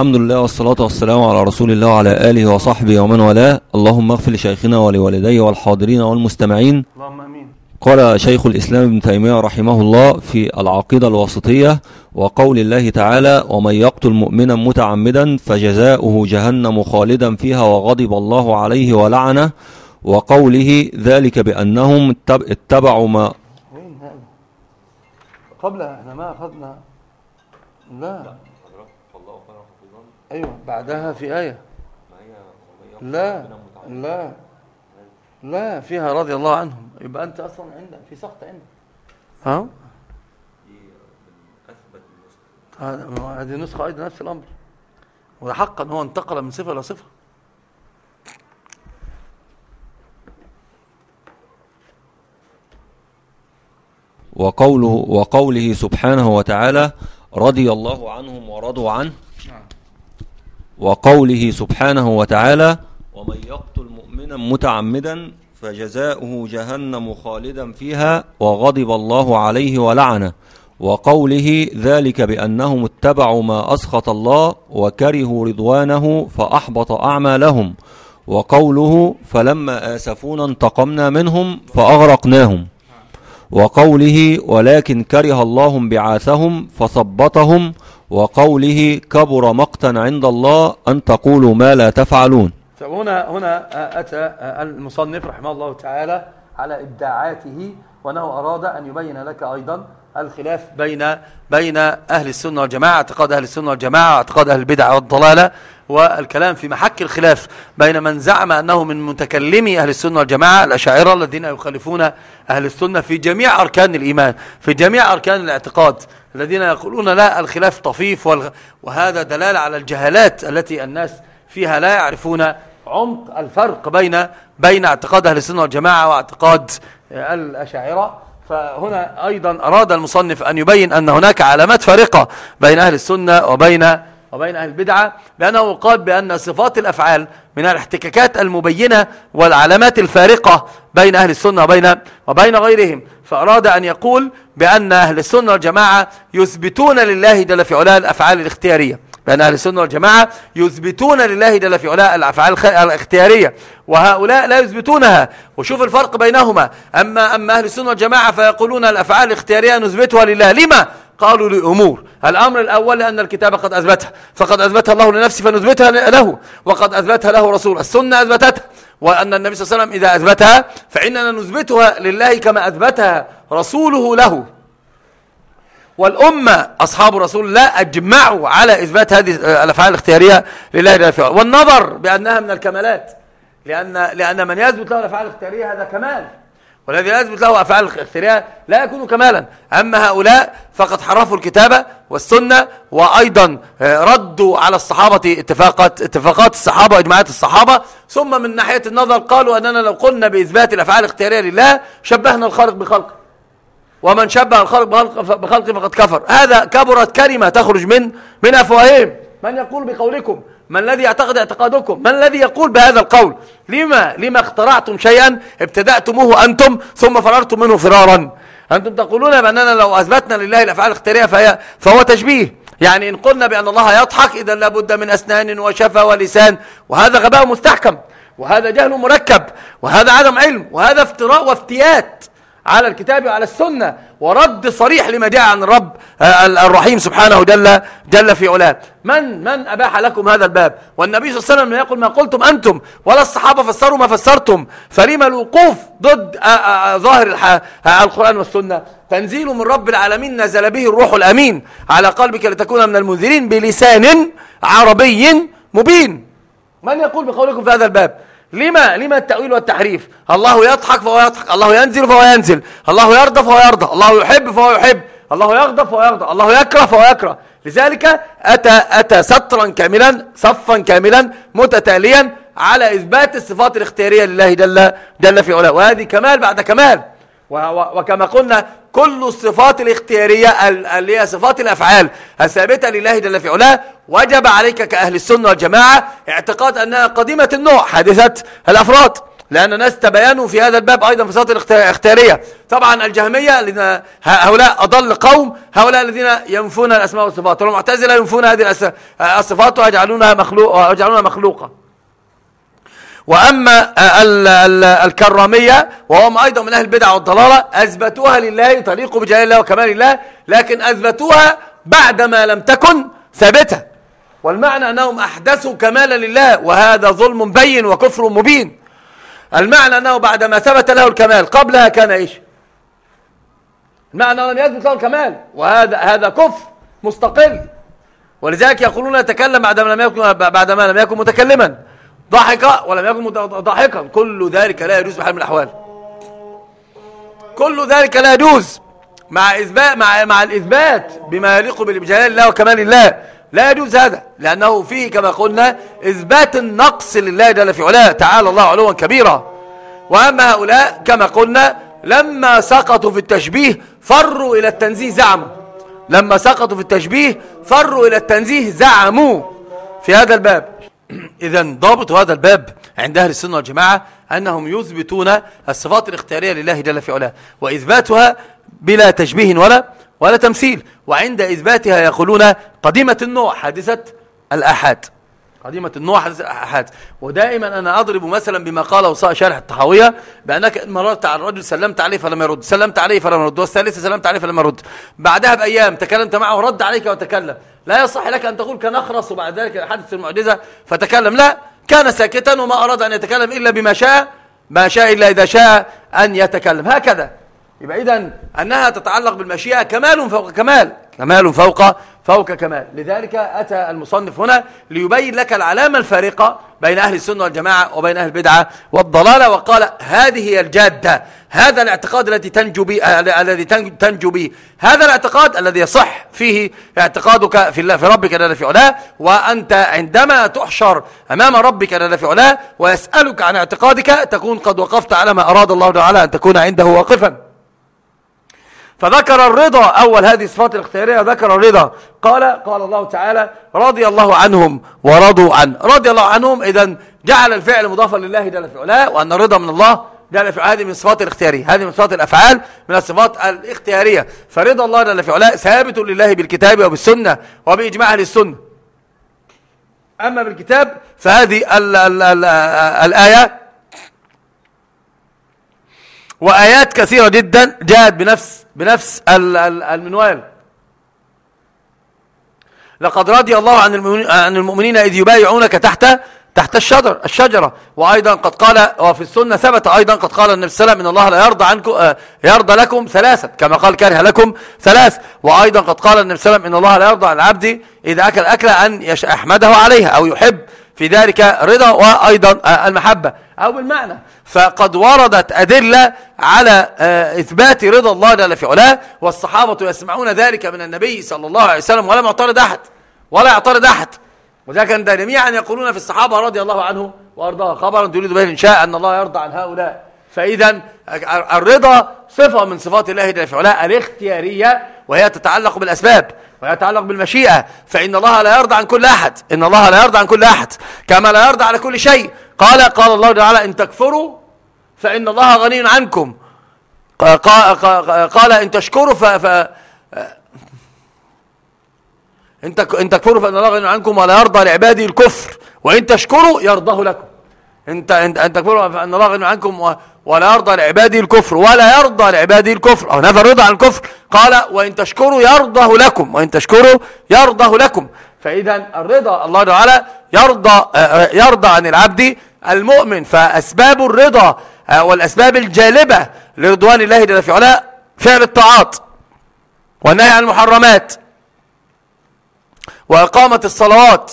الحمد لله والصلاة والسلام على رسول الله وعلى آله وصحبه ومن والاه. اللهم اغفر لشيخنا ولوالديه والحاضرين والمستمعين. اللهم آمين. قال شيخ الإسلام ابن تيمية رحمه الله في العقيدة الواسطية وقول الله تعالى ومن يقتل مؤمنا متعمدا فجزاؤه جهنم خالدا فيها وغضب الله عليه ولعنه وقوله ذلك بأنهم اتب- اتبعوا ما قبل إحنا ما اخذنا لا. أيوه. بعدها في آية. لا لا لا فيها رضي الله عنهم. يبقى أنت أصلا عندك في سقط عندك. ها؟ هذه نسخة أيضا نفس الأمر. وحقا هو انتقل من صفة إلى صفة. وقوله وقوله سبحانه وتعالى رضي الله عنهم ورضوا عنه. وقوله سبحانه وتعالى ومن يقتل مؤمنا متعمدا فجزاؤه جهنم خالدا فيها وغضب الله عليه ولعنه وقوله ذلك بأنهم اتبعوا ما أسخط الله وكرهوا رضوانه فأحبط أعمالهم وقوله فلما آسفونا انتقمنا منهم فأغرقناهم وقوله ولكن كره الله بعاثهم فثبطهم وقوله كبر مقتا عند الله أن تقولوا ما لا تفعلون. هنا هنا أتى المصنف رحمه الله تعالى على إبداعاته وأنه أراد أن يبين لك أيضا الخلاف بين بين أهل السنة والجماعة اعتقاد أهل السنة والجماعة واعتقاد أهل البدع والضلالة والكلام في محك الخلاف بين من زعم أنه من متكلمي أهل السنة والجماعة الأشاعرة الذين يخالفون أهل السنة في جميع أركان الإيمان في جميع أركان الاعتقاد الذين يقولون لا الخلاف طفيف. وهذا دلالة على الجهالات التي الناس فيها لا يعرفون عمق الفرق بين بين اعتقاد أهل السنة والجماعة واعتقاد الأشاعرة فهنا أيضا أراد المصنف أن يبين أن هناك علامات فارقة بين أهل السنة وبين وبين أهل البدعة بأنه قال بأن صفات الأفعال من الاحتكاكات المبينة والعلامات الفارقة بين أهل السنة وبين, وبين غيرهم. فأراد أن يقول بأن أهل السنة والجماعة يثبتون لله جل في علاه الأفعال الاختيارية. بأن أهل السنة والجماعة يثبتون لله جل في علاه الأفعال الاختيارية. وهؤلاء لا يثبتونها. وشوف الفرق بينهما. أما, أما أهل السنة والجماعة فيقولون الأفعال الاختيارية نثبتها لله. لما؟ قالوا لأمور. الأمر الأول لأن الكتاب قد أثبتها. فقد أثبتها الله لنفسه فنثبتها له. وقد أثبتها له رسول. السنة أثبتتها وأن النبي صلى الله عليه وسلم إذا أثبتها فإننا نثبتها لله كما أثبتها رسوله له. والأمة أصحاب رسول الله أجمعوا على إثبات هذه الأفعال الاختيارية لله جل والنظر بأنها من الكمالات. لأن, لأن من يثبت له الأفعال الاختيارية هذا كمال. والذي يثبت له أفعال اختيارية لا يكون كمالا. أما هؤلاء فقد حرفوا الكتابة والسنة وأيضا آه، ردوا على الصحابة اتفاقات, اتفاقات الصحابة وإجماعات الصحابة. ثم من ناحية النظر قالوا أننا لو قلنا بإثبات الأفعال الاختيارية لله شبهنا الخالق بخلقه. ومن شبه الخلق بخلق بخلقه فقد كفر. هذا كبرت كلمة تخرج من من أفواههم. من يقول بقولكم من الذي يعتقد اعتقادكم؟ من الذي يقول بهذا القول؟ لما لما اخترعتم شيئا ابتدأتموه أنتم ثم فررتم منه فرارا. أنتم تقولون بأننا لو أثبتنا لله الأفعال الاختيارية فهي فهو تشبيه. يعني إن قلنا بأن الله يضحك إذا لابد من أسنان وشفة ولسان. وهذا غباء مستحكم. وهذا جهل مركب. وهذا عدم علم. وهذا افتراء وافتيات على الكتاب وعلى السنة. ورد صريح لما جاء عن الرب آه، الرحيم سبحانه جل جل في علاه. من من أباح لكم هذا الباب؟ والنبي صلى الله عليه وسلم يقول ما قلتم أنتم ولا الصحابة فسروا ما فسرتم. فلما الوقوف ضد آه، آه، ظاهر القرآن والسنة؟ تنزيل من رب العالمين نزل به الروح الأمين. على قلبك لتكون من المنذرين بلسان عربي مبين. من يقول بقولكم في هذا الباب؟ لما؟ لما التأويل والتحريف؟ الله يضحك فهو يضحك الله ينزل فهو ينزل الله يرضى فهو يرضى الله يحب فهو يحب الله يغضب فهو يغضب الله يكره فهو يكره. لذلك أتى أتى سطرا كاملا صفا كاملا متتاليا على إثبات الصفات الاختيارية لله جل جل في علاه. وهذه كمال بعد كمال. وكما قلنا كل الصفات الاختيارية ال- اللي هي صفات الأفعال الثابتة لله جل في علاه وجب عليك كأهل السنة والجماعة اعتقاد أنها قديمة النوع حادثة الأفراد لأن الناس تبينوا في هذا الباب أيضا في صفات الاختيارية. طبعا الجهمية هؤلاء أضل قوم هؤلاء الذين ينفون الأسماء والصفات والمعتزلة ينفون هذه الصفات ويجعلونها مخلوق ويجعلونها مخلوقة. وأما الكرامية وهم أيضا من أهل البدع والضلالة أثبتوها لله تليق بجلال الله وكمال الله لكن أثبتوها بعدما لم تكن ثابتة. والمعنى أنهم أحدثوا كمالا لله وهذا ظلم بين وكفر مبين. المعنى أنه بعدما ثبت له الكمال قبلها كان إيش؟ المعنى أنه لم يثبت له الكمال وهذا هذا كفر مستقل. ولذلك يقولون يتكلم بعدما لم يكن بعدما لم يكن متكلما. ضحك ولم يكن ضاحكا. كل ذلك لا يجوز بحال من الأحوال. كل ذلك لا يجوز مع إثبات مع مع الإثبات بما يليق بجلال الله وكمال الله. لا يجوز هذا لأنه فيه كما قلنا إثبات النقص لله جل في علاه. تعالى الله علوا كبيرا. وأما هؤلاء كما قلنا لما سقطوا في التشبيه فروا إلى التنزيه زعموا. لما سقطوا في التشبيه فروا إلى التنزيه زعموا. في هذا الباب. إذا ضابط هذا الباب عند أهل السنة والجماعة أنهم يثبتون الصفات الاختيارية لله جل في علاه وإثباتها بلا تشبيه ولا ولا تمثيل وعند إثباتها يقولون قديمة النوع حادثة الأحاد. قديمة النوع الأحاد ودائما أنا أضرب مثلا بما قاله شارح الطحاوية بأنك مررت على الرجل سلمت عليه فلم يرد. سلمت عليه فلم يرد. والثالثة سلمت عليه فلم يرد. بعدها بأيام تكلمت معه رد عليك وتكلم. لا يصح لك أن تقول كنخرس وبعد ذلك حدث المعجزة فتكلم. لا كان ساكتا وما أراد أن يتكلم إلا بما شاء ما شاء إلا إذا شاء أن يتكلم. هكذا. يبقى إذن أنها تتعلق بالمشيئة كمال فوق كمال. كمال فوق فوق كمال. لذلك أتى المصنف هنا ليبين لك العلامة الفارقة بين أهل السنة والجماعة وبين أهل البدعة والضلالة وقال هذه هي الجادة هذا الاعتقاد الذي تنجو به الذي تنجو به هذا الاعتقاد الذي يصح فيه اعتقادك في الله في ربك جل في علاه وأنت عندما تحشر أمام ربك جل في علاه ويسألك عن اعتقادك تكون قد وقفت على ما أراد الله تعالى أن تكون عنده واقفا. فذكر الرضا أول هذه الصفات الاختيارية ذكر الرضا. قال قال الله تعالى رضي الله عنهم ورضوا عنه رضي الله عنهم إذا جعل الفعل مضافا لله جل في علاه وأن الرضا من الله جل في هذه من الصفات الاختيارية هذه من صفات الأفعال من الصفات الاختيارية. فرضا الله جل في علاه ثابت لله بالكتاب وبالسنة وبإجماع أهل السنة. أما بالكتاب فهذه ال ال ال الآية وآيات كثيرة جدا جاءت بنفس بنفس المنوال. لقد رضي الله عن المؤمنين إذ يبايعونك تحت تحت الشجر الشجرة. وأيضا قد قال وفي السنة ثبت أيضا قد قال النبي صلى الله عليه وسلم إن الله لا يرضى عنكم يرضى لكم ثلاثة كما قال كره لكم ثلاث. وأيضا قد قال النبي صلى الله عليه وسلم إن الله لا يرضى عن العبد إذا أكل أكلة أن يحمده عليها أو يحب. في ذلك رضا وأيضا آه، المحبة. أو بالمعنى. فقد وردت أدلة على آه، إثبات رضا الله جل في علاه والصحابة يسمعون ذلك من النبي صلى الله عليه وسلم ولم يعترض أحد ولا يعترض أحد. وذلك أن جميعا يقولون في الصحابة رضي الله عنه وأرضاه. خبرا تريد به إن شاء أن الله يرضى عن هؤلاء. فإذا الرضا صفة من صفات الله جل في علاه الاختيارية وهي تتعلق بالأسباب ويتعلق بالمشيئة. فإن الله لا يرضى عن كل أحد إن الله لا يرضى عن كل أحد كما لا يرضى على كل شيء. قال قال الله تعالى إن تكفروا فإن الله غني عنكم. قال إن تشكروا ف, إن تكفروا فإن الله غني عنكم ولا يرضى لعباده الكفر. وإن تشكروا يرضاه لكم. انت انت تكفروا فإن الله غني عنكم ولا يرضى لعباده الكفر. ولا يرضى لعباده الكفر. أو نفى الرضا عن الكفر. قال وإن تشكروا يرضه لكم. وإن تشكروا يرضه لكم. فاذا الرضا الله تعالى يرضى يرضى عن العبد المؤمن. فأسباب الرضا والأسباب الجالبة لرضوان الله جل في علاه فعل الطاعات والنهي عن المحرمات وإقامة الصلوات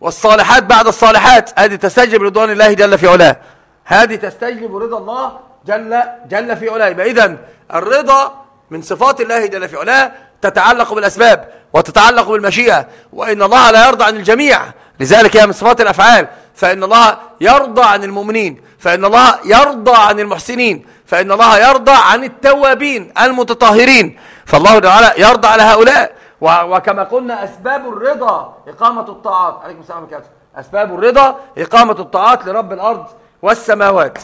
والصالحات بعد الصالحات. هذه تستجلب رضوان الله جل في علاه. هذه تستجلب رضا الله جل جل في علاه. يبقى اذا الرضا من صفات الله جل في علاه تتعلق بالأسباب وتتعلق بالمشيئة وإن الله لا يرضى عن الجميع. لذلك هي من صفات الأفعال فإن الله يرضى عن المؤمنين فإن الله يرضى عن المحسنين فإن الله يرضى عن التوابين المتطهرين. فالله تعالى يرضى على هؤلاء. وكما قلنا أسباب الرضا إقامة الطاعات. عليكم السلام عليكم أسباب الرضا إقامة الطاعات لرب الأرض والسماوات.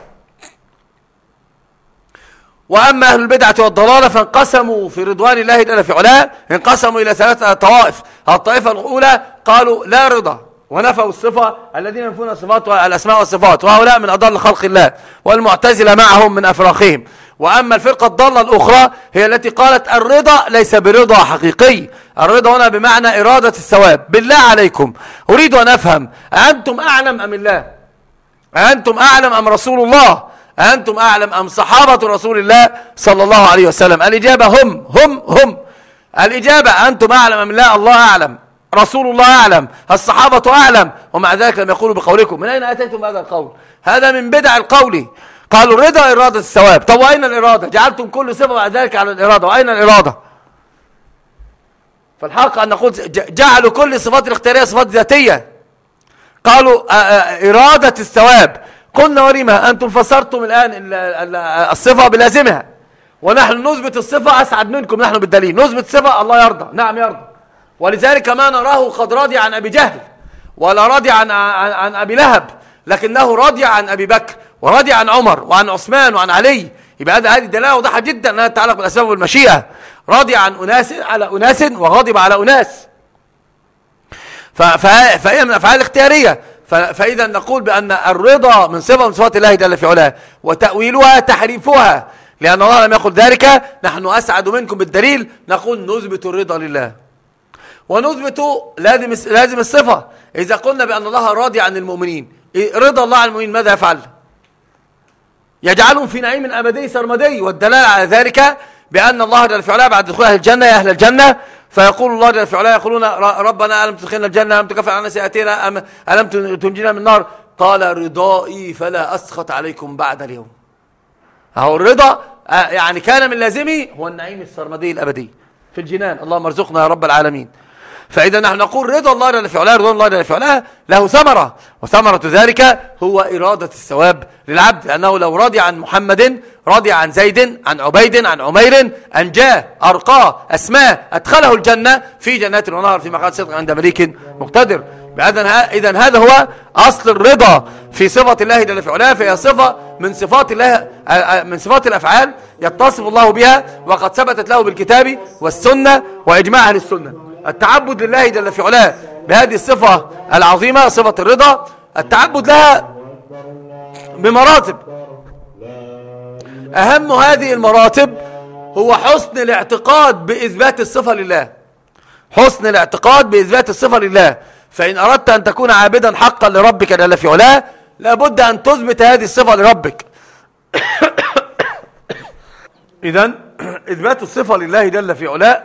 وأما أهل البدعة والضلالة فانقسموا في رضوان الله جل في علاه انقسموا إلى ثلاثة طوائف. الطائفة الأولى قالوا لا رضا. ونفوا الصفة الذين ينفون الصفات والأسماء والصفات وهؤلاء من أضل خلق الله والمعتزلة معهم من أفراخهم. وأما الفرقة الضالة الأخرى هي التي قالت الرضا ليس برضا حقيقي. الرضا هنا بمعنى إرادة الثواب. بالله عليكم أريد أن أفهم أنتم أعلم أم الله؟ أنتم أعلم أم رسول الله؟ أنتم أعلم أم صحابة رسول الله صلى الله عليه وسلم؟ الإجابة هم هم هم. الإجابة أنتم أعلم أم الله الله أعلم. رسول الله أعلم الصحابة أعلم ومع ذلك لم يقولوا بقولكم. من أين أتيتم هذا القول؟ هذا من بدع القول. قالوا الرضا إرادة الثواب. طب وأين الإرادة؟ جعلتم كل صفة بعد ذلك على الإرادة. وأين الإرادة؟ فالحق أن نقول جعلوا كل صفات الاختيارية صفات ذاتية. قالوا إرادة الثواب. قلنا ولما؟ أنتم فسرتم الآن الصفة بلازمها. ونحن نثبت الصفة أسعد منكم نحن بالدليل. نثبت صفة الله يرضى. نعم يرضى. ولذلك ما نراه قد رضي عن أبي جهل ولا رضي عن, عن, عن أبي لهب لكنه رضي عن أبي بكر ورضي عن عمر وعن عثمان وعن علي. يبقى هذا هذه دلاله واضحة جدا إنها تتعلق بالأسباب والمشيئة. رضي عن اناس على أناس وغضب على أناس. فهي من افعال اختياريه فإذا نقول بأن الرضا من صفه من صفات الله جل في علاه وتأويلها تحريفها لأن الله لم يقل ذلك نحن أسعد منكم بالدليل نقول نثبت الرضا لله. ونثبت لازم لازم الصفة. إذا قلنا بأن الله راضي عن المؤمنين رضا الله عن المؤمنين ماذا يفعل؟ يجعلهم في نعيم أبدي سرمدي والدلالة على ذلك بأن الله جل في علاه بعد دخول أهل الجنة يا أهل الجنة فيقول الله جل في علاه يقولون ربنا ألم تدخلنا الجنة؟ ألم تكفر عنا سيئاتنا؟ ألم تنجينا من النار؟ قال رضائي فلا أسخط عليكم بعد اليوم. أهو الرضا يعني كان من لازمه هو النعيم السرمدي الأبدي. في الجنان اللهم ارزقنا يا رب العالمين. فإذا نحن نقول رضا الله جل في علاه رضا الله جل في علاه له ثمرة. وثمرة ذلك هو إرادة الثواب للعبد لأنه لو رضي عن محمد رضي عن زيد عن عبيد عن عمير أنجاه أرقاه أسماه أدخله الجنة في جنات ونهر في مقعد صدق عند مليك مقتدر. إذا هذا هو أصل الرضا في صفة الله جل في علاه فهي صفة من صفات الله من صفات الأفعال يتصف الله بها وقد ثبتت له بالكتاب والسنة وإجماع أهل السنة. التعبد لله جل في علاه بهذه الصفة العظيمة صفة الرضا. التعبد لها بمراتب. أهم هذه المراتب هو حسن الاعتقاد بإثبات الصفة لله. حسن الاعتقاد بإثبات الصفة لله. فإن أردت أن تكون عابدا حقا لربك جل في علاه لابد أن تثبت هذه الصفة لربك. إذا إثبات الصفة لله جل في علاه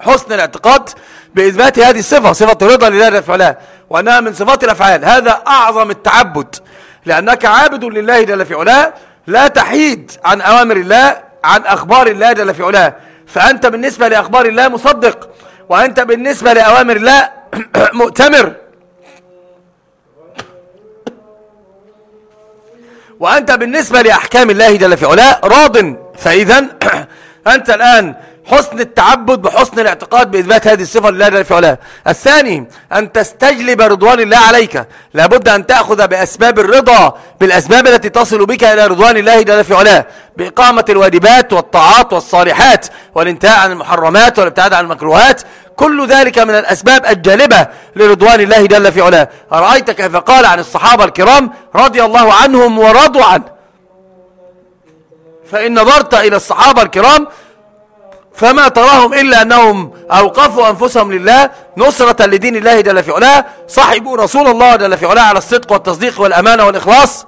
حسن الاعتقاد بإثبات هذه الصفة صفة الرضا لله جل وعلا وأنها من صفات الأفعال. هذا أعظم التعبد لأنك عابد لله جل في علاه لا تحيد عن أوامر الله عن أخبار الله جل في علاه. فأنت بالنسبة لأخبار الله مصدق وأنت بالنسبة لأوامر الله مؤتمر. وأنت بالنسبة لأحكام الله جل في علاه راض. فإذا أنت الآن حسن التعبد بحسن الاعتقاد بإثبات هذه الصفة لله جل في علاه الثاني أن تستجلب رضوان الله عليك. لابد أن تأخذ بأسباب الرضا بالأسباب التي تصل بك إلى رضوان الله جل في علاه بإقامة الواجبات والطاعات والصالحات والانتهاء عن المحرمات والابتعاد عن المكروهات. كل ذلك من الأسباب الجالبة لرضوان الله جل في علاه أرأيت كيف قال عن الصحابة الكرام رضي الله عنهم ورضوا عنه. فإن نظرت إلى الصحابة الكرام فما تراهم إلا أنهم أوقفوا أنفسهم لله نصرة لدين الله جل في علاه صاحبوا رسول الله جل في علاه على الصدق والتصديق والأمانة والإخلاص.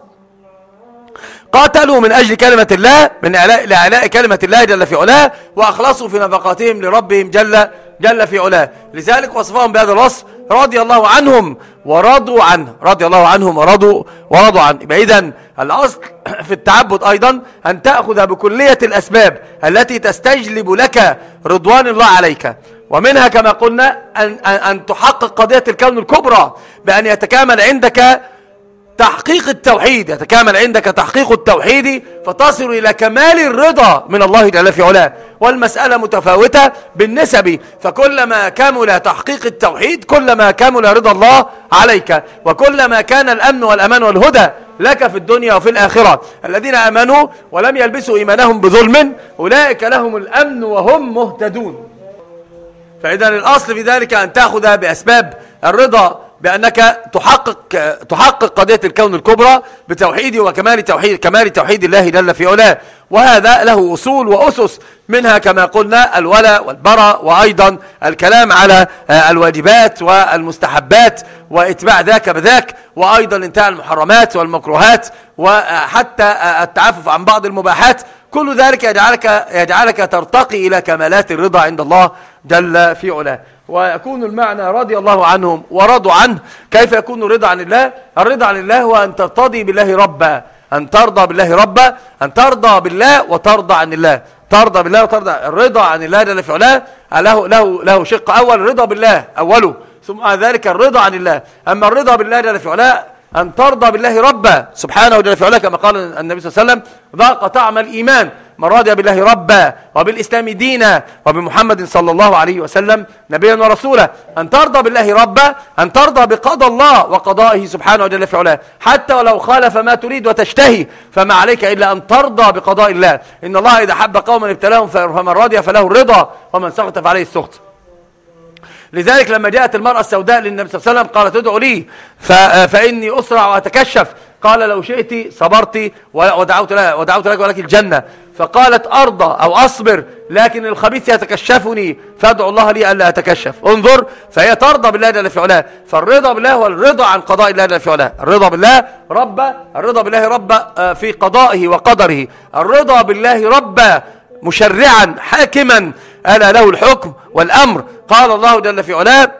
قاتلوا من أجل كلمة الله من إعلاء كلمة الله جل في علاه وأخلصوا في نفقاتهم لربهم جل, جل في علاه. لذلك وصفهم بهذا الوصف رضي الله عنهم ورضوا عنه. رضي الله عنهم ورضوا ورضوا عنه. يبقى إذن الأصل في التعبد أيضا أن تأخذ بكلية الأسباب التي تستجلب لك رضوان الله عليك. ومنها كما قلنا أن, أن تحقق قضية الكون الكبرى بأن يتكامل عندك تحقيق التوحيد يتكامل عندك تحقيق التوحيد فتصل إلى كمال الرضا من الله جل في علاه. والمسألة متفاوتة بالنسب فكلما كمل تحقيق التوحيد كلما كمل رضا الله عليك. وكلما كان الأمن والأمان والهدى لك في الدنيا وفي الآخرة. الذين آمنوا ولم يلبسوا إيمانهم بظلم أولئك لهم الأمن وهم مهتدون. فإذا الأصل في ذلك أن تأخذ بأسباب الرضا بأنك تحقق تحقق قضية الكون الكبرى بتوحيد وكمال توحيد كمال توحيد الله جل في علاه. وهذا له أصول وأسس منها كما قلنا الولاء والبراء وأيضا الكلام على الواجبات والمستحبات وإتباع ذاك بذاك وأيضا إنتهاء المحرمات والمكروهات وحتى التعفف عن بعض المباحات. كل ذلك يجعلك, يجعلك ترتقي إلى كمالات الرضا عند الله جل في علاه. ويكون المعنى رضي الله عنهم ورضوا عنه. كيف يكون الرضا عن الله؟ الرضا عن الله هو أن ترتضي بالله ربا أن ترضى بالله ربا أن ترضى بالله وترضى عن الله. ترضى بالله وترضى. الرضا عن الله جل في علاه له, له, له شق أول الرضا بالله أوله. ثم ذلك الرضا عن الله. أما الرضا بالله جل في علاه أن ترضى بالله ربا. سبحانه جل في كما قال النبي صلى الله عليه وسلم ذاق طعم الإيمان. من رضي بالله ربا وبالإسلام دينا وبمحمد صلى الله عليه وسلم نبيا ورسولا. أن ترضى بالله ربا أن ترضى بقضى الله وقضائه سبحانه وجل في علاه. حتى ولو خالف ما تريد وتشتهي فما عليك إلا أن ترضى بقضاء الله. إن الله إذا حب قوما ابتلاهم فمن رضي فله الرضا ومن سخط فعليه السخط. لذلك لما جاءت المرأة السوداء للنبي صلى الله عليه وسلم قالت ادعوا لي فإني أسرع وأتكشف. قال لو شئت صبرت ودعوت لك, ودعوت لك ولك الجنة. فقالت أرضى أو أصبر لكن الخبيث يتكشفني فادعو الله لي ألا أتكشف. انظر فهي ترضى بالله جل في علاه. فالرضا بالله هو الرضا عن قضاء الله جل في علاه. الرضا بالله رب الرضا بالله رب آه، في قضائه وقدره. الرضا بالله رب مشرعا حاكما. ألا له الحكم والأمر. قال الله جل في علاه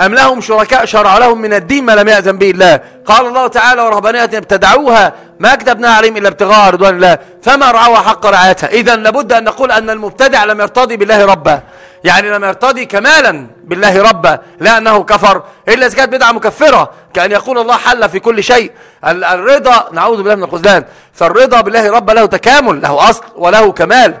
أم لهم شركاء شرع لهم من الدين ما لم يأذن به الله. قال الله تعالى ورهبانية ابتدعوها ما كتبنا عليهم إلا ابتغاء رضوان الله. فما رعوها حق رعايتها. إذا لابد أن نقول أن المبتدع لم يرتضي بالله ربا يعني لم يرتضي كمالا بالله ربا لا أنه كفر. إلا إذا كانت بدعة مكفرة كأن يقول الله حل في كل شيء. الرضا نعوذ بالله من الخذلان. فالرضا بالله ربا له تكامل له أصل وله كمال.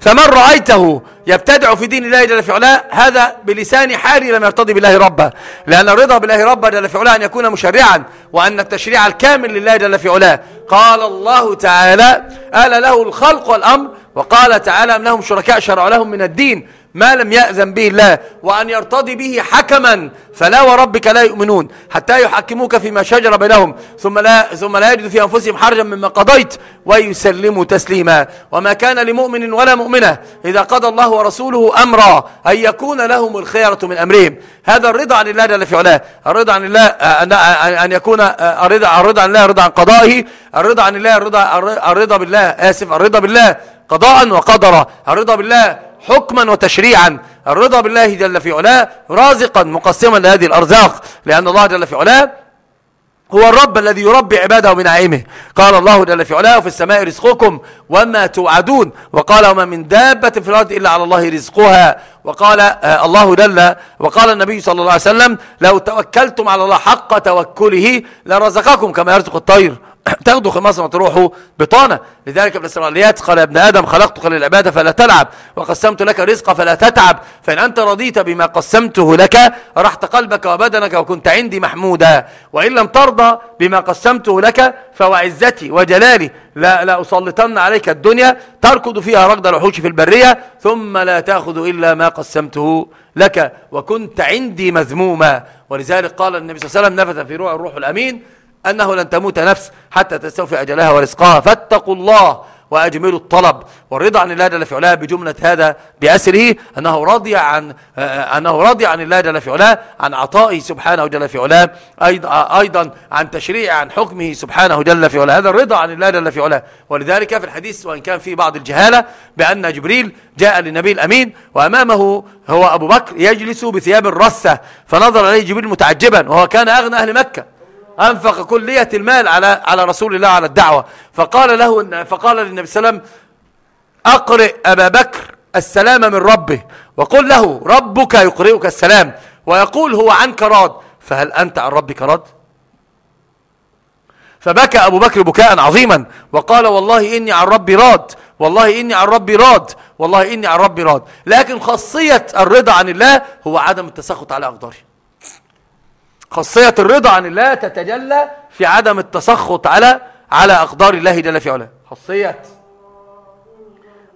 فمن رأيته يبتدع في دين الله جل في علاه هذا بلسان حالي لم يرتضي بالله ربا. لأن الرضا بالله ربا جل في علاه أن يكون مشرعا وأن التشريع الكامل لله جل في علاه. قال الله تعالى آل له الخلق والأمر؟ وقال تعالى أم لهم شركاء شرعوا لهم من الدين؟ ما لم يأذن به الله وأن يرتضي به حكما فلا وربك لا يؤمنون حتى يحكموك فيما شجر بينهم ثم لا, ثم لا يجد في أنفسهم حرجا مما قضيت ويسلموا تسليما. وما كان لمؤمن ولا مؤمنة إذا قضى الله ورسوله أمرا أن يكون لهم الخيرة من أمرهم. هذا الرضا عن الله جل في علاه الرضا عن الله أن يكون الرضا, الرضا عن الله الرضا عن قضائه الرضا عن الله الرضا, الرضا بالله آسف الرضا بالله قضاء وقدرا الرضا بالله حكما وتشريعا. الرضا بالله جل في علاه رازقا مقسما لهذه الأرزاق لأن الله جل في علاه هو الرب الذي يربي عباده بنعيمه. قال الله جل في علاه وفي السماء رزقكم وما توعدون. وقال وما من دابة في الأرض إلا على الله رزقها. وقال آه الله جل وقال النبي صلى الله عليه وسلم لو توكلتم على الله حق توكله لرزقكم كما يرزق الطير. تاخدوا خماسة وتروحوا بطانة. لذلك ابن الإسرائيليات قال يا ابن آدم خلقتك للعبادة فلا تلعب وقسمت لك رزق فلا تتعب. فإن أنت رضيت بما قسمته لك رحت قلبك وبدنك وكنت عندي محمودا. وإن لم ترضى بما قسمته لك فوعزتي وجلالي. لا, لا أسلطن عليك الدنيا تركض فيها ركض الوحوش في البرية ثم لا تأخذ إلا ما قسمته لك وكنت عندي مذموما. ولذلك قال النبي صلى الله عليه وسلم نفث في روح الروح الأمين أنه لن تموت نفس حتى تستوفي أجلها ورزقها. فاتقوا الله وأجملوا الطلب. والرضا عن الله جل في علاه بجملة هذا بأسره. أنه رضي عن أنه رضي عن الله جل في علاه عن عطائه سبحانه جل في علاه أيضا عن تشريع عن حكمه سبحانه جل في علاه. هذا الرضا عن الله جل في علاه. ولذلك في الحديث وإن كان في بعض الجهالة بأن جبريل جاء للنبي الأمين وأمامه هو أبو بكر يجلس بثياب الرثة فنظر عليه جبريل متعجبا وهو كان أغنى أهل مكة. أنفق كلية المال على على رسول الله على الدعوة. فقال له فقال للنبي صلى الله عليه وسلم أقرئ أبا بكر السلام من ربه وقل له ربك يقرئك السلام ويقول هو عنك راض فهل أنت عن ربك راض فبكى أبو بكر بكاء عظيما وقال والله إني عن ربي راض والله إني عن ربي راض والله إني عن ربي راض لكن خاصية الرضا عن الله هو عدم التسخط على أقداره. خاصية الرضا عن الله تتجلى في عدم التسخط على على أقدار الله جل في علاه. خاصية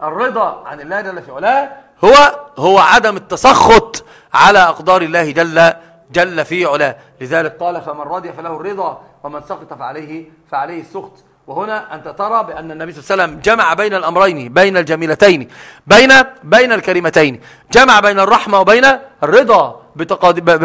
الرضا عن الله جل في علاه هو هو عدم التسخط على أقدار الله جل جل في علاه. لذلك قال فمن رضي فله الرضا ومن سخط فعليه فعليه السخط. وهنا أنت ترى بأن النبي صلى الله عليه وسلم جمع بين الأمرين بين الجميلتين بين بين الكلمتين جمع بين الرحمة وبين الرضا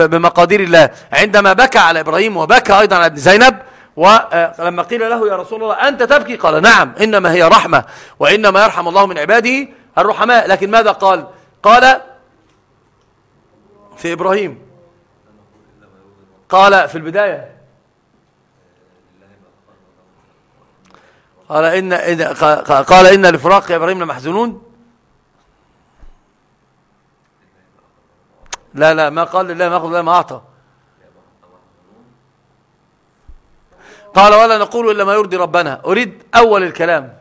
بمقادير الله. عندما بكى على إبراهيم وبكى أيضا على ابن زينب ولما قيل له يا رسول الله أنت تبكي؟ قال نعم إنما هي رحمة وإنما يرحم الله من عباده الرحماء. لكن ماذا قال؟ قال في إبراهيم. قال في البداية قال إن قال إن لفراق إبراهيم لمحزونون؟ لا لا ما قال لله ما أخذ الله ما أعطى. قال ولا نقول إلا ما يرضي ربنا. أريد أول الكلام.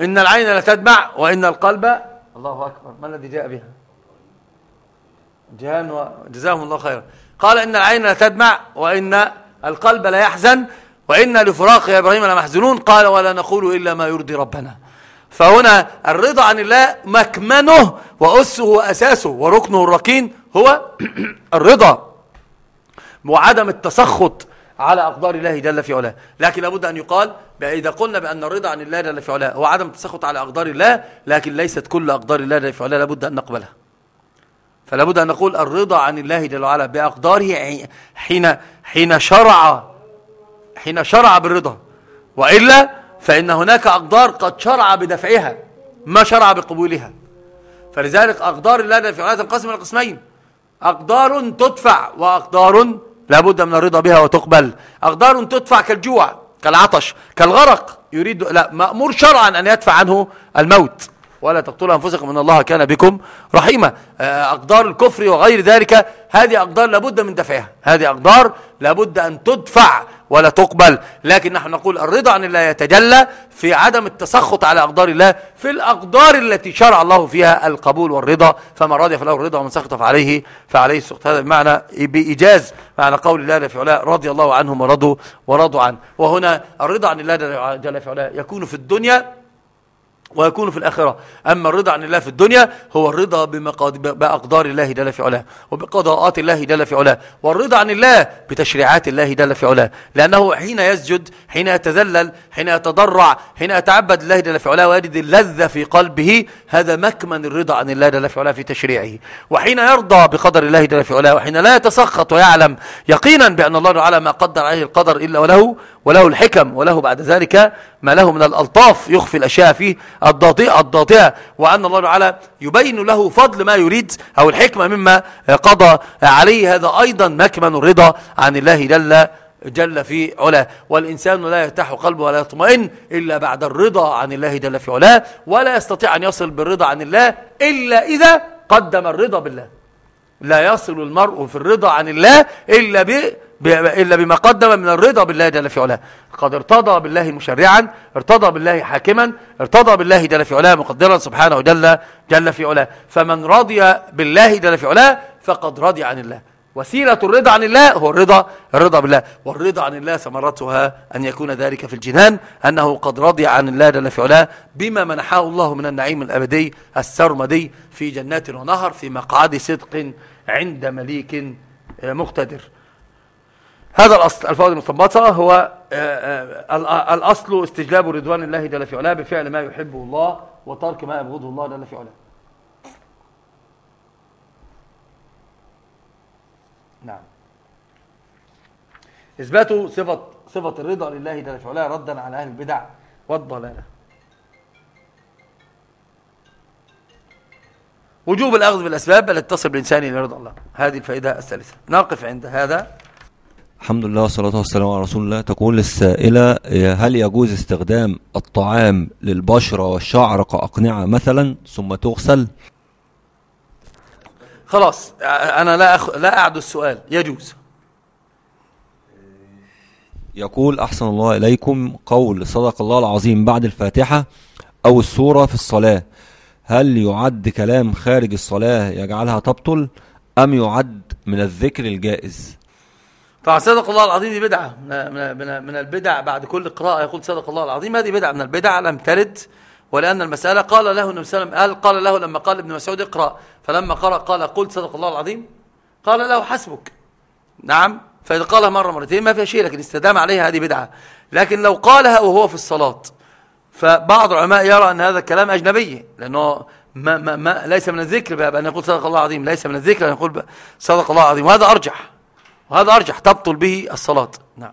إن العين لا تدمع وإن القلب الله أكبر. ما الذي جاء بها؟ جهان وجزاهم الله خيرا. قال إن العين لا تدمع وإن القلب لا يحزن وإن لفراق يا إبراهيم لمحزنون قال ولا نقول إلا ما يرضي ربنا. فهنا الرضا عن الله مكمنه وأسه وأساسه وركنه الركين هو الرضا وعدم التسخط على أقدار الله جل في علاه. لكن لابد أن يقال إذا قلنا بأن الرضا عن الله جل في علاه هو عدم التسخط على أقدار الله لكن ليست كل أقدار الله جل في علاه لابد أن نقبلها. فلا بد أن نقول الرضا عن الله جل وعلا بأقداره حين حين شرع حين شرع بالرضا. وإلا فإن هناك أقدار قد شرع بدفعها ما شرع بقبولها. فلذلك أقدار الله جل وعلا تنقسم إلى قسمين. أقدار تدفع وأقدار لابد من الرضا بها وتقبل. أقدار تدفع كالجوع كالعطش كالغرق. يريد لا مأمور شرعا أن يدفع عنه الموت. ولا تقتلوا أنفسكم إن الله كان بكم رحيما. آه، أقدار الكفر وغير ذلك هذه أقدار لابد من دفعها. هذه أقدار لابد أن تدفع ولا تقبل. لكن نحن نقول الرضا عن الله يتجلى في عدم التسخط على أقدار الله في الأقدار التي شرع الله فيها القبول والرضا. فما رضي فله الرضا ومن سخط فعليه فعليه السخط هذا بمعنى بإيجاز معنى قول الله في علاه رضي الله عنهم ورضوا ورضوا عنه. وهنا الرضا عن الله جل في يكون في الدنيا ويكون في الآخرة. أما الرضا عن الله في الدنيا هو الرضا بأقدار الله جل في علاه وبقضاءات الله جل في علاه والرضا عن الله بتشريعات الله جل في علاه. لأنه حين يسجد حين يتذلل حين يتضرع حين يتعبد الله جل في علاه ويجد اللذة في قلبه هذا مكمن الرضا عن الله جل في علاه في تشريعه. وحين يرضى بقدر الله جل في علاه وحين لا يتسخط ويعلم يقينا بأن الله تعالى ما قدر عليه القدر إلا وله وله الحكم وله بعد ذلك ما له من الألطاف يخفي الأشياء فيه الضاطئة الضاطئة وأن الله تعالى يبين له فضل ما يريد أو الحكمة مما قضى عليه. هذا أيضا مكمن الرضا عن الله جل جل في علاه. والإنسان لا يرتاح قلبه ولا يطمئن إلا بعد الرضا عن الله جل في علاه ولا يستطيع أن يصل بالرضا عن الله إلا إذا قدم الرضا بالله. لا يصل المرء في الرضا عن الله إلا ب إلا بما قدم من الرضا بالله جل في علاه. قد ارتضى بالله مشرعا ارتضى بالله حاكما ارتضى بالله جل في علاه مقدرا سبحانه جل, جل في علاه. فمن رضي بالله جل في علاه فقد رضي عن الله. وسيلة الرضا عن الله هو الرضا الرضا بالله. والرضا عن الله ثمرتها أن يكون ذلك في الجنان أنه قد رضي عن الله جل في علاه بما منحه الله من النعيم الأبدي السرمدي في جنات ونهر في مقعد صدق عند مليك مقتدر. هذا الأصل الفوائد المستنبطة هو آه، آه، الأصل استجلاب رضوان الله جل في علاه بفعل ما يحبه الله وترك ما يبغضه الله جل في علاه. نعم. إثبات صفة صفة الرضا لله جل في علاه ردا على أهل البدع والضلالة. وجوب الأخذ بالأسباب التي تصل بالإنسان إلى رضا الله. هذه الفائدة الثالثة. نقف عند هذا. الحمد لله والصلاة والسلام على رسول الله. تقول السائلة هل يجوز استخدام الطعام للبشرة والشعر كأقنعة مثلا ثم تغسل؟ خلاص أنا لا, أخ... لا أعد السؤال. يجوز. يقول أحسن الله إليكم قول صدق الله العظيم بعد الفاتحة أو السورة في الصلاة. هل يعد كلام خارج الصلاة يجعلها تبطل أم يعد من الذكر الجائز؟ طبعا صدق الله العظيم دي بدعة. من, من, البدع بعد كل قراءة يقول صدق الله العظيم. هذه بدعة من البدع لم ترد ولأن المسألة قال له النبي صلى الله عليه وسلم قال له لما قال ابن مسعود اقرأ. فلما قرأ قال قل صدق الله العظيم. قال له حسبك. نعم. فإذا قالها مرة مرتين ما فيها شيء لكن استدام عليها هذه بدعة. لكن لو قالها وهو في الصلاة فبعض العلماء يرى أن هذا الكلام أجنبي لأنه ما ما ما ليس من الذكر بأن يقول صدق الله العظيم ليس من الذكر أن يقول صدق الله العظيم. وهذا أرجح. وهذا أرجح تبطل به الصلاة. نعم.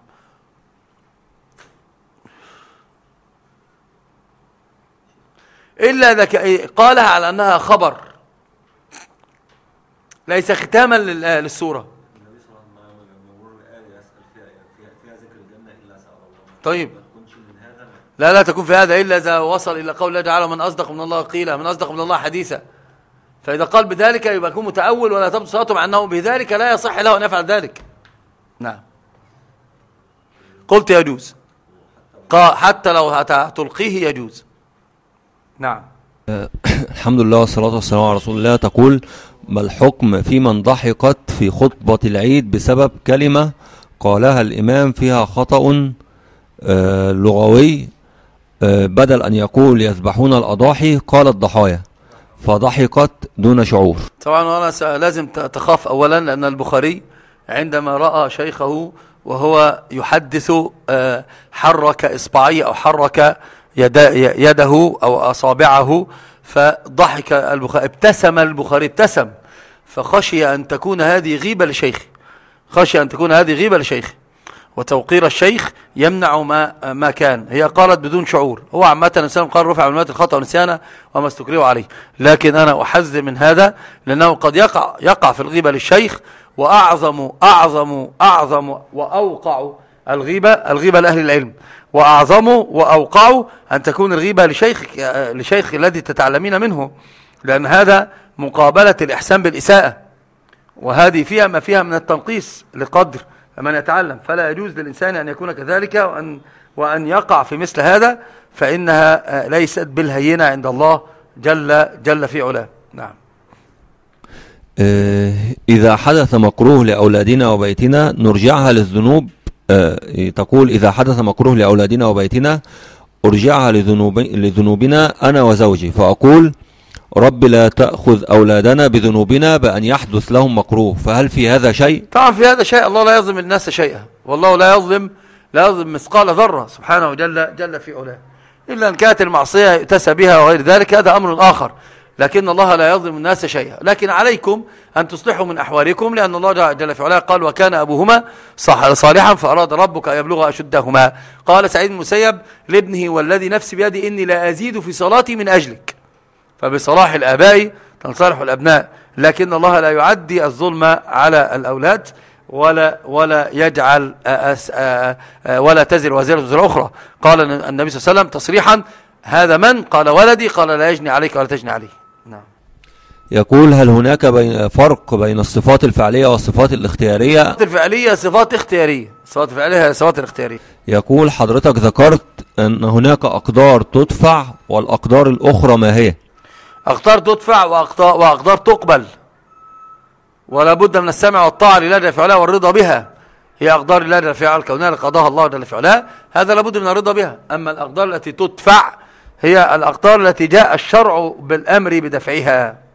إلا إذا قالها على أنها خبر. ليس ختاما للسورة. طيب. لا لا تكون في هذا إلا إذا وصل إلى قول الله تعالى من أصدق من الله قيلا من أصدق من الله حديثا. فإذا قال بذلك يبقى يكون متأول ولا تبدو صلاته مع أنه بذلك لا يصح له أن يفعل ذلك. نعم. قلت يجوز. حتى لو تلقيه يجوز. نعم. الحمد لله والصلاة والسلام على رسول الله. تقول ما الحكم في من ضحكت في خطبة العيد بسبب كلمة قالها الإمام فيها خطأ آه، لغوي آه، بدل أن يقول يذبحون الأضاحي قال الضحايا فضحكت دون شعور. طبعا أنا لازم تخاف أولا لأن البخاري عندما رأى شيخه وهو يحدث آه، حرك إصبعيه أو حرك يده أو أصابعه فضحك البخاري ابتسم البخاري ابتسم فخشي أن تكون هذه غيبة لشيخ خشي أن تكون هذه غيبة لشيخ وتوقير الشيخ يمنع ما ما كان. هي قالت بدون شعور. هو عامة الإنسان قال رفع من الخطأ ونسيانه وما استكرهوا عليه. لكن أنا أحذر من هذا لأنه قد يقع يقع في الغيبة للشيخ وأعظم أعظم أعظم وأوقع الغيبة الغيبة لأهل العلم. وأعظم وأوقع أن تكون الغيبة لشيخ لشيخ الذي تتعلمين منه لأن هذا مقابلة الإحسان بالإساءة. وهذه فيها ما فيها من التنقيص لقدر من يتعلم فلا يجوز للإنسان أن يكون كذلك وأن, وأن يقع في مثل هذا فإنها ليست بالهينة عند الله جل, جل في علاه. نعم. إذا حدث مكروه لأولادنا وبيتنا نرجعها للذنوب. آه، تقول إذا حدث مكروه لأولادنا وبيتنا أرجعها لذنوب لذنوبنا أنا وزوجي. فأقول رب لا تأخذ أولادنا بذنوبنا بأن يحدث لهم مكروه. فهل في هذا شيء؟ طبعا في هذا شيء الله لا يظلم الناس شيئا. والله لا يظلم لا يظلم مثقال ذرة سبحانه جل, جل في علاه. إلا أن كانت المعصية يؤتسى بها وغير ذلك هذا أمر آخر. لكن الله لا يظلم الناس شيئا. لكن عليكم أن تصلحوا من أحوالكم لأن الله جل في علاه قال وكان أبوهما صالحا فأراد ربك أن يبلغ أشدهما. قال سعيد المسيب لابنه والذي نفسي بيدي إني لا أزيد في صلاتي من أجلك. فبصلاح الآباء تنصلح الأبناء لكن الله لا يعدي الظلم على الأولاد ولا ولا يجعل أس ولا تزر وزيرة وزر أخرى. قال النبي صلى الله عليه وسلم تصريحا هذا من؟ قال ولدي. قال لا يجني عليك ولا تجني عليه. يقول هل هناك بين فرق بين الصفات الفعلية والصفات الاختيارية؟ الصفات الفعلية صفات اختيارية. الصفات الفعلية هي صفات الاختيارية. يقول حضرتك ذكرت أن هناك أقدار تدفع والأقدار الأخرى ما هي؟ أقدار تدفع وأقدار, وأقدار تقبل. ولا بد من السمع والطاعة لله جل في والرضا بها. هي أقدار الله جل في الكونية لقضاها الله جل في هذا لابد من الرضا بها. أما الأقدار التي تدفع هي الأقدار التي جاء الشرع بالأمر بدفعها.